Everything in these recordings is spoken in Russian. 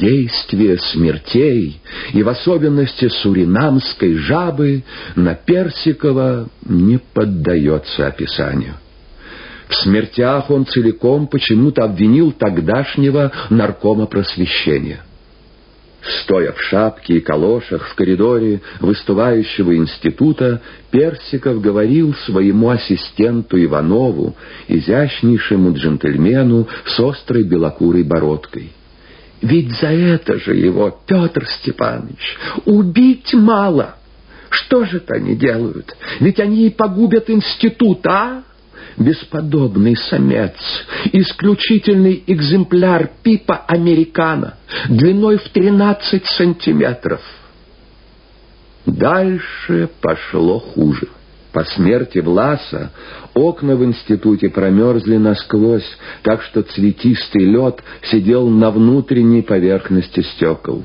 действия смертей, и в особенности суринамской жабы, на Персикова не поддается описанию. В смертях он целиком почему-то обвинил тогдашнего наркома просвещения. Стоя в шапке и калошах в коридоре выступающего института, Персиков говорил своему ассистенту Иванову, изящнейшему джентльмену с острой белокурой бородкой. «Ведь за это же его, Петр Степанович, убить мало! Что же это они делают? Ведь они и погубят институт, а?» бесподобный самец, исключительный экземпляр пипа американо, длиной в 13 сантиметров. Дальше пошло хуже. По смерти Власа окна в институте промерзли насквозь, так что цветистый лед сидел на внутренней поверхности стекол.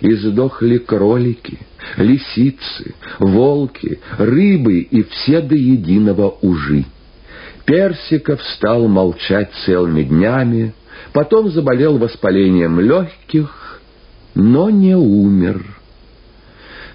И сдохли кролики, лисицы, волки, рыбы и все до единого ужи. Персиков стал молчать целыми днями, потом заболел воспалением легких, но не умер.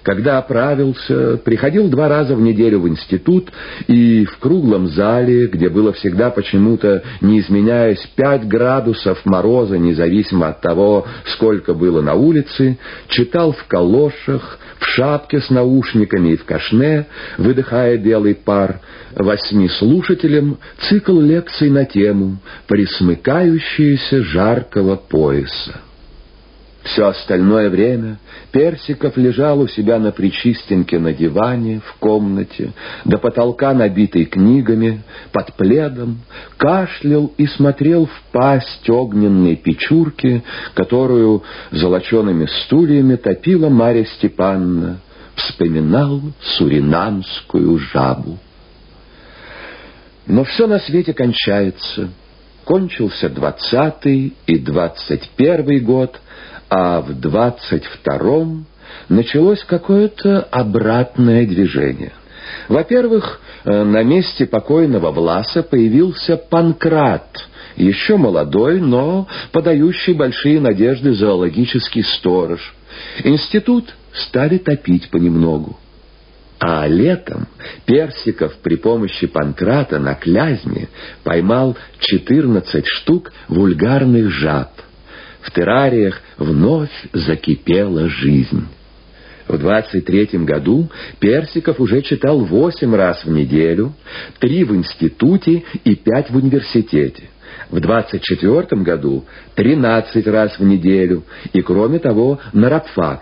Когда оправился, приходил два раза в неделю в институт и в круглом зале, где было всегда почему-то, не изменяясь, пять градусов мороза, независимо от того, сколько было на улице, читал в калошах, в шапке с наушниками и в кашне, выдыхая белый пар, восьми слушателям цикл лекций на тему «Присмыкающиеся жаркого пояса». Все остальное время Персиков лежал у себя на причистенке на диване, в комнате, до потолка набитой книгами, под пледом, кашлял и смотрел в пасть огненной печурки, которую золочеными стульями топила Марья Степановна, вспоминал суринамскую жабу. Но все на свете кончается. Кончился двадцатый и двадцать первый год — а в двадцать втором началось какое-то обратное движение. Во-первых, э, на месте покойного Власа появился Панкрат, еще молодой, но подающий большие надежды зоологический сторож. Институт стали топить понемногу. А летом Персиков при помощи Панкрата на Клязьме поймал 14 штук вульгарных жаб — в террариях вновь закипела жизнь. В 23-м году Персиков уже читал восемь раз в неделю, три в институте и пять в университете. В 24-м году 13 раз в неделю и, кроме того, на рабфак